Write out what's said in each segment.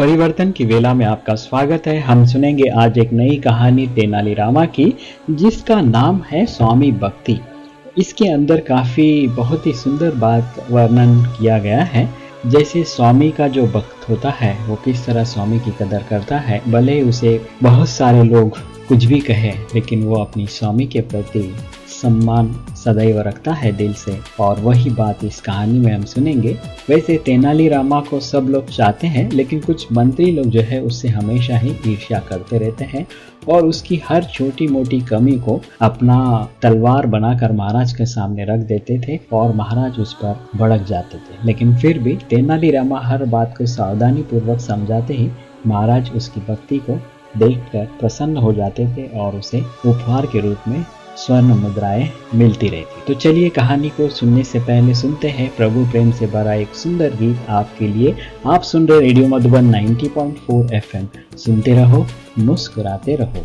परिवर्तन की वेला में आपका स्वागत है। हम सुनेंगे आज एक नई कहानी तेनालीरामा की, जिसका नाम है स्वामी भक्ति। इसके अंदर काफ़ी बहुत ही सुंदर बात वर्णन किया गया है। जैसे स्वामी का जो भक्त होता है, वो किस तरह स्वामी की कदर करता है, भले उसे बहुत सारे लोग कुछ भी कहे, लेकिन वो अपनी स्वामी के प्रति सम्मान सदैव रखता है दिल से। और वही बात इस कहानी में हम सुनेंगे। वैसे तेनाली रामा को सब लोग चाहते हैं, लेकिन कुछ मंत्री लोग जो है उससे हमेशा ही ईर्ष्या करते रहते हैं और उसकी हर छोटी मोटी कमी को अपना तलवार बनाकर महाराज के सामने रख देते थे और महाराज उस पर भड़क जाते थे। लेकिन फिर भी तेनाली रामा हर बात को सावधानी पूर्वक समझाते ही महाराज उसकी भक्ति को देखकर प्रसन्न हो जाते थे और उसे उपहार के रूप में स्वर्ण मुद्राएँ मिलती रहती तो चलिए कहानी को सुनने से पहले सुनते हैं प्रभु प्रेम से भरा एक सुंदर गीत आपके लिए। आप सुन रहे रेडियो मधुबन 90.4 एफएम। सुनते रहो, मुस्कुराते रहो।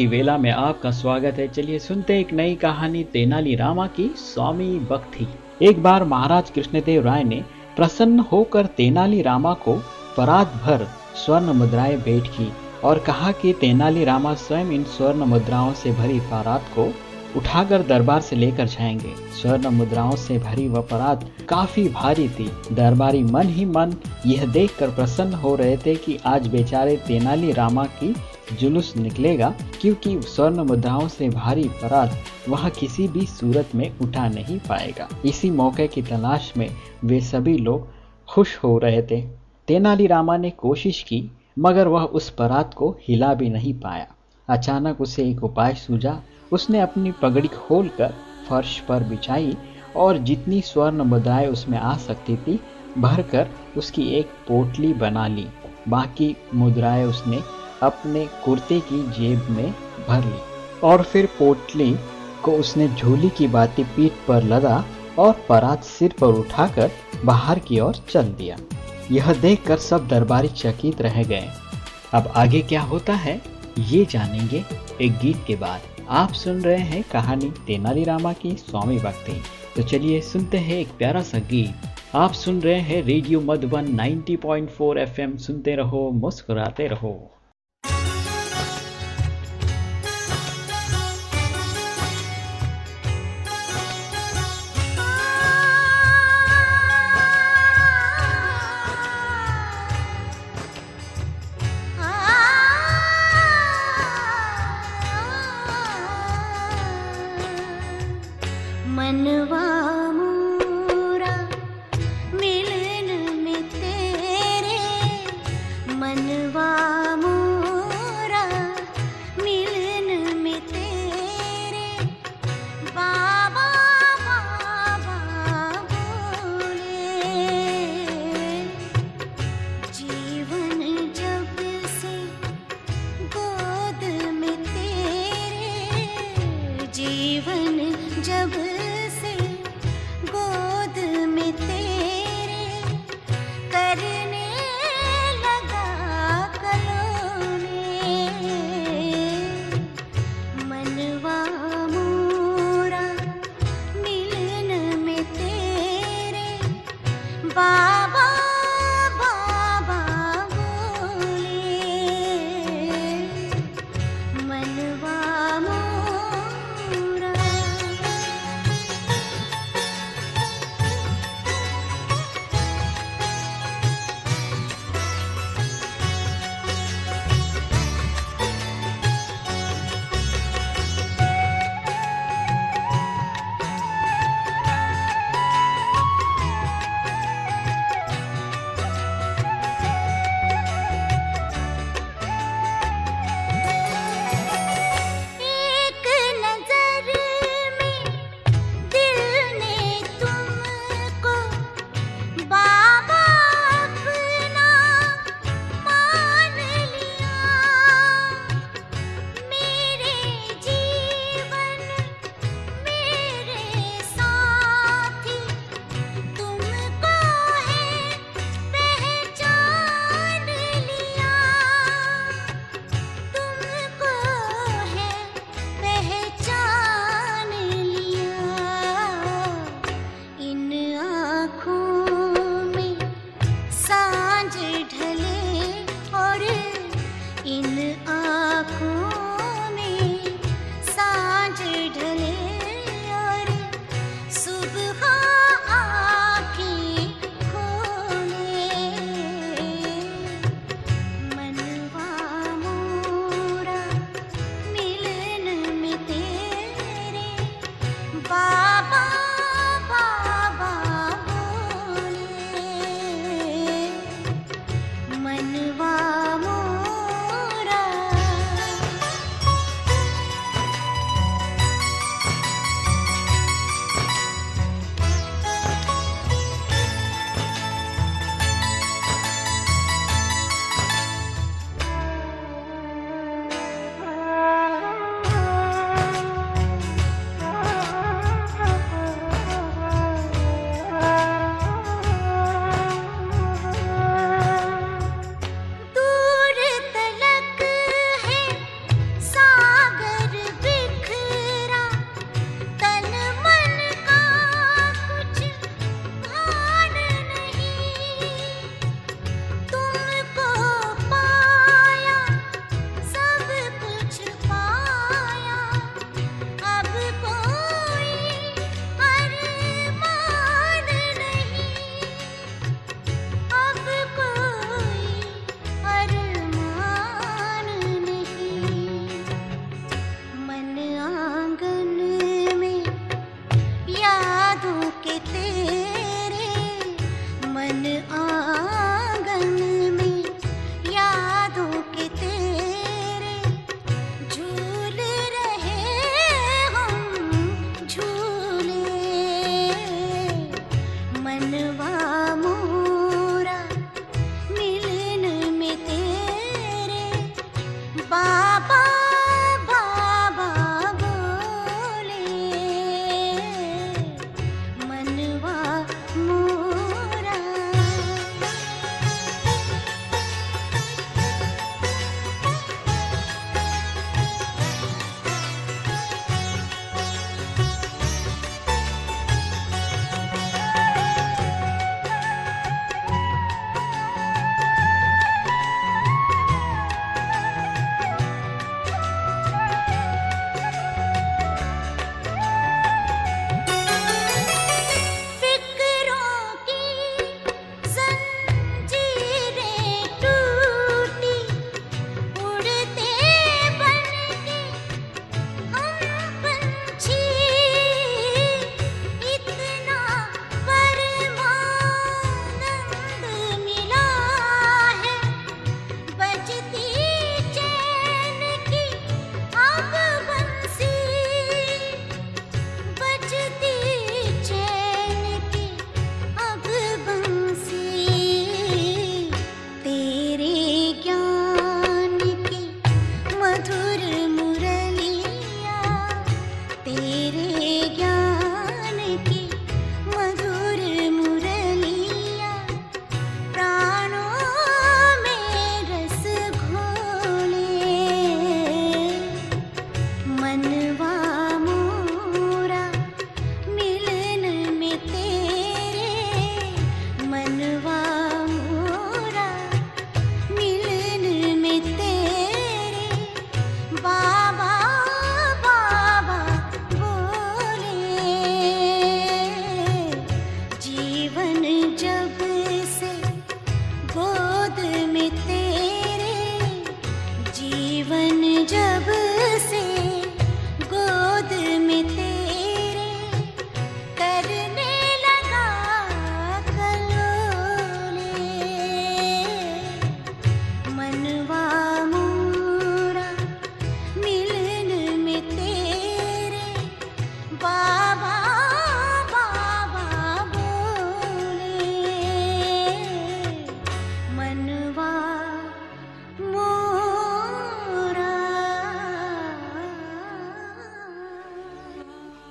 की वेला में आपका स्वागत है। चलिए सुनते एक नई कहानी तेनाली रामा की, स्वामी भक्ति। एक बार महाराज कृष्णदेव राय ने प्रसन्न होकर तेनाली रामा को परात भर स्वर्ण मुद्राएँ भेंट की और कहा कि तेनाली रामा स्वयं इन स्वर्ण मुद्राओं से भरी परात को उठाकर दरबार से लेकर जाएँगे। स्वर्ण मुद्राओं से भरी वह परात काफ़ी भारी थी। दरबारी मन ही मन यह देखकर प्रसन्न हो रहे थे कि आज बेचारे तेनाली रामा की जुलूस निकलेगा क्योंकि स्वर्ण मुद्राओं से भारी परात वह किसी भी सूरत में उठा नहीं पाएगा। इसी मौके की तलाश में वे सभी लोग खुश हो रहे थे। तेनाली रामा ने कोशिश की, मगर वह उस परात को हिला भी नहीं पाया। अचानक उसे एक उपाय सूझा। उसने अपनी पगड़ी खोलकर फर्श पर बिछाई और जितनी स्वर्ण मुद्राएँ उसमें आ सकती थी, भरकर उसकी एक पोटली बना ली। बाकी मुद्राएँ उसने अपने कुर्ते की जेब में भर ली और फिर पोटली को उसने झोली की बाती पीठ पर लदा और परात सिर पर उठाकर बाहर की ओर चल दिया। यह देखकर सब दरबारी चकित रह गए। अब आगे क्या होता है, ये जानेंगे एक गीत के बाद। आप सुन रहे हैं कहानी तेनाली रामा की स्वामी भक्ति। तो चलिए सुनते हैं एक प्यारा सा गीत। आप सुन रहे हैं रेडियो मधुबन 90.4 एफएम। सुनते रहो, मुस्कुराते रहो।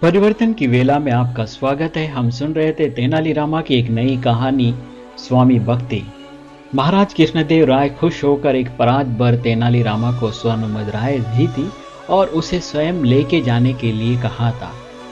परिवर्तन की वेला में आपका स्वागत है। हम सुन रहे थे तेनालीरामा की एक नई कहानी, स्वामी भक्ति। महाराज कृष्णदेव राय खुश होकर एक परात भर तेनालीरामा को स्वर्ण मुद्राएँ दी थी और उसे स्वयं लेके जाने के लिए कहा था।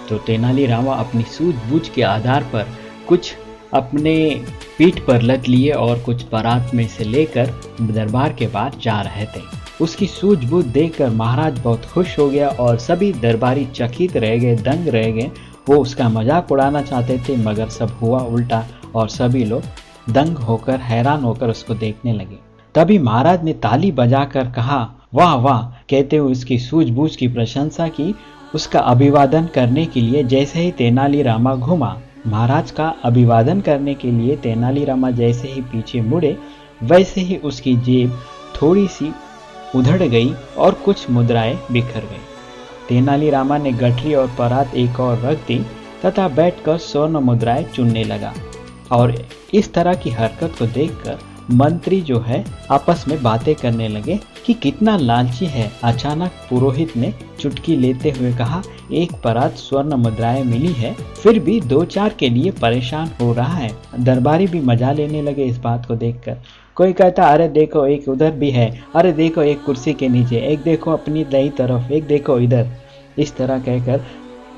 तो तेनालीरामा अपनी सूझबूझ के आधार पर कुछ अपने पीठ पर लद लिए और कुछ बारात में से लेकर दरबार के बाद जा रहे थे। उसकी सूझबूझ देखकर महाराज बहुत खुश हो गया और सभी दरबारी चकित रह गए, दंग रह गए। वो उसका मज़ाक उड़ाना चाहते थे, मगर सब हुआ उल्टा और सभी लोग दंग होकर, हैरान होकर उसको देखने लगे। तभी महाराज ने ताली बजाकर कहा, वाह वाह, कहते हुए उसकी सूझबूझ की प्रशंसा की। उसका अभिवादन करने के लिए जैसे ही तेनाली रामा घुमा, महाराज का अभिवादन करने के लिए तेनालीरामा जैसे ही पीछे मुड़े, वैसे ही उसकी जेब थोड़ी सी उधड़ गई और कुछ मुद्राएँ बिखर गई। तेनालीरामा ने गठरी और परात एक और रख दी, तथा बैठकर स्वर्ण मुद्राएँ चुनने लगा। और इस तरह की हरकत को देखकर मंत्री जो है, आपस में बातें करने लगे कि कितना लालची है। अचानक पुरोहित ने चुटकी लेते हुए कहा, एक परात स्वर्ण मुद्राएँ मिली है, फिर भी दो चार के लिए परेशान हो रहा है। दरबारी भी मज़ा लेने लगे इस बात को देखकर। कोई कहता, अरे देखो, एक उधर भी है। अरे देखो, एक कुर्सी के नीचे। एक देखो, अपनी दही तरफ़। एक देखो, इधर। इस तरह कहकर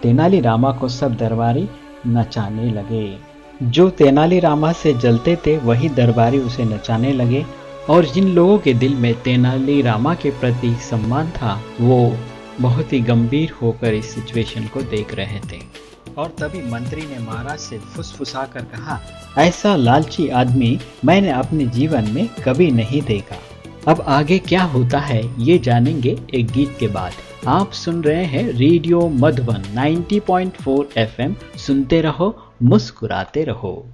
तेनाली रामा को सब दरबारी नचाने लगे। जो तेनाली रामा से जलते थे, वही दरबारी उसे नचाने लगे। और जिन लोगों के दिल में तेनाली रामा के प्रति सम्मान था, वो बहुत ही गंभीर होकर इस सिचुएशन को देख रहे थे। और तभी मंत्री ने महाराज से फुसफुसा कर कहा, ऐसा लालची आदमी मैंने अपने जीवन में कभी नहीं देखा। अब आगे क्या होता है, ये जानेंगे एक गीत के बाद। आप सुन रहे हैं रेडियो मधुबन 90.4 एफएम। सुनते रहो मुस्कुराते रहो।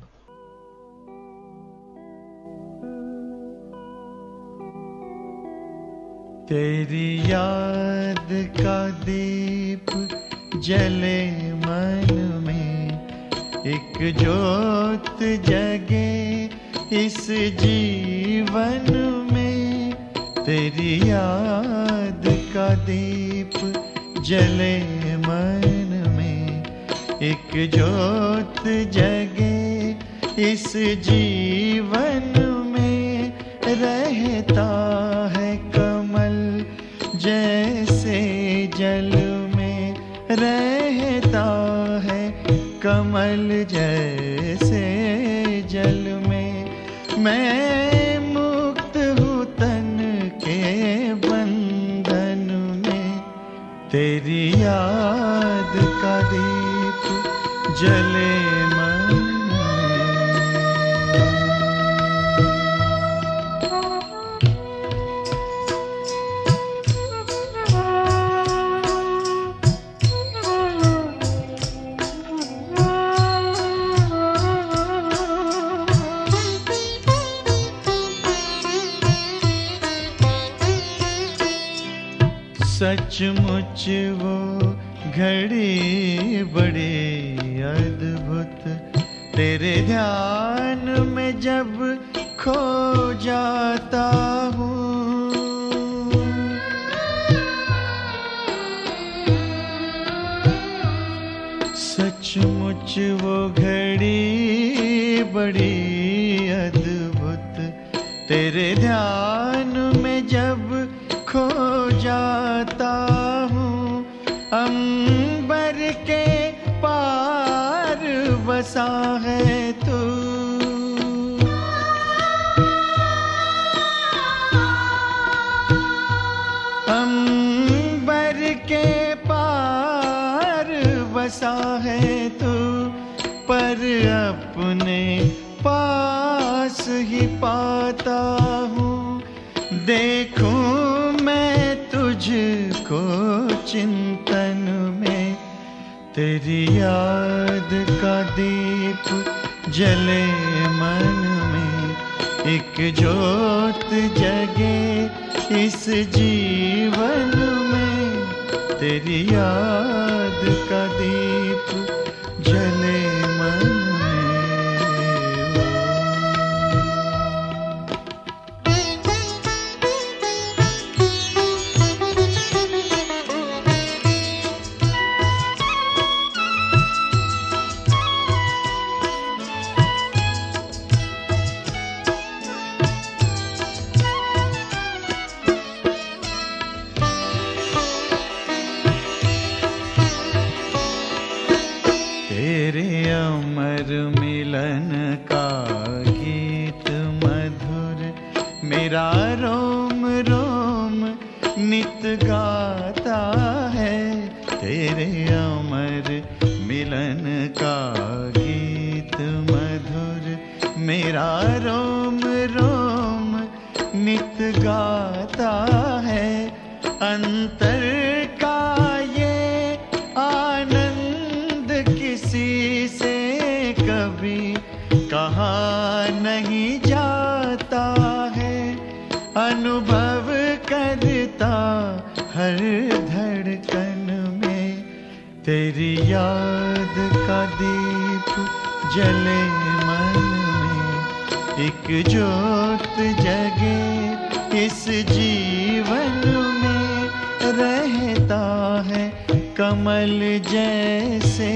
तेरी याद का दीप जले मन में, एक जोत जगे इस जीवन में। तेरी याद का दीप जले मन एक जोत जगे इस जीवन में रहता है कमल जैसे जल में रहता है कमल जैसे जल में। मैं मुक्त हूँ तन के बंधन में, तेरी याद जले मन। सचमुच वो घड़ी तेरे ध्यान में जब बसा है तू। अंबर के पार बसा है तू, पर अपने पास ही पाता हूँ। देखूँ मैं तुझको चिंतन में, तेरी दीप जले मन में एक जोत जगे इस जीवन में। तेरी याद का कभी कहा नहीं जाता है। अनुभव करता हर धड़कन में। तेरी याद का दीप जले मन में। एक जोत जगे इस जीवन में। रहता है कमल जैसे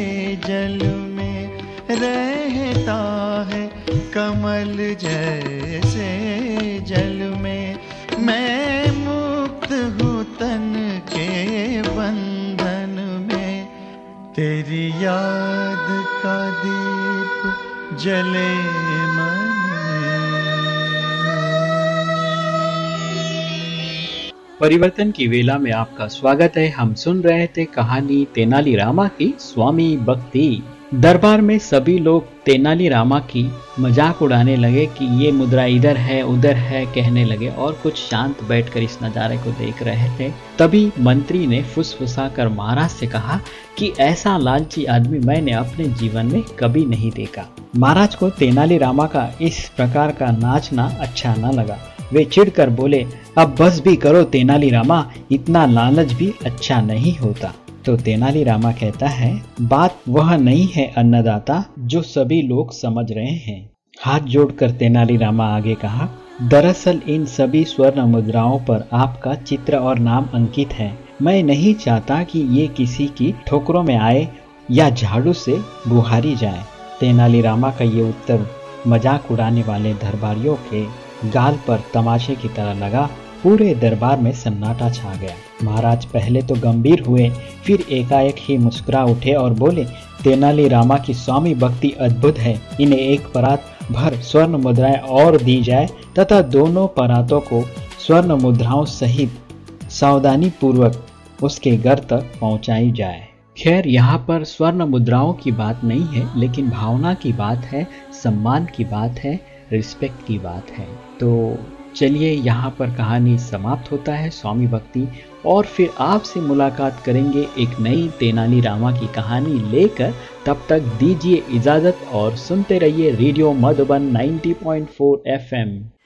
जल रहता है कमल जैसे जल में। मैं मुक्त हूँ तन के बंधन में। तेरी याद का दीप जले मन परिवर्तन की वेला में आपका स्वागत है। हम सुन रहे थे कहानी तेनाली रामा की, स्वामी भक्ति। दरबार में सभी लोग तेनाली रामा की मज़ाक उड़ाने लगे कि ये मुद्रा इधर है, उधर है कहने लगे और कुछ शांत बैठकर इस नज़ारे को देख रहे थे। तभी मंत्री ने फुसफुसा कर महाराज से कहा कि ऐसा लालची आदमी मैंने अपने जीवन में कभी नहीं देखा। महाराज को तेनाली रामा का इस प्रकार का नाचना अच्छा न लगा। वे चिढ़कर बोले, अब बस भी करो तेनाली रामा, इतना लालच भी अच्छा नहीं होता। तो तेनाली रामा कहता है, बात वह नहीं है अन्नदाता जो सभी लोग समझ रहे हैं। हाथ जोड़कर तेनाली रामा आगे कहा, दरअसल इन सभी स्वर्ण मुद्राओं पर आपका चित्र और नाम अंकित है। मैं नहीं चाहता कि ये किसी की ठोकरों में आए या झाड़ू से बुहारी जाए। तेनालीरामा का ये उत्तर मज़ाक उड़ाने वाले दरबारियों के गाल पर तमाशे की तरह लगा पूरे दरबार में सन्नाटा छा गया। महाराज पहले तो गंभीर हुए, फिर एकाएक ही मुस्कुरा उठे और बोले, तेनाली रामा की स्वामी भक्ति अद्भुत है। इन्हें एक परात भर स्वर्ण मुद्राएँ और दी जाए तथा दोनों परातों को स्वर्ण मुद्राओं सहित सावधानी पूर्वक उसके घर तक पहुंचाई जाए। खैर, यहाँ पर स्वर्ण मुद्राओं की बात नहीं है, लेकिन भावना की बात है, सम्मान की बात है, रिस्पेक्ट की बात है। तो चलिए यहाँ पर कहानी समाप्त होता है, स्वामी भक्ति। और फिर आपसे मुलाकात करेंगे एक नई तेनाली रामा की कहानी लेकर। तब तक दीजिए इजाज़त और सुनते रहिए रेडियो मधुबन 90.4 एफएम।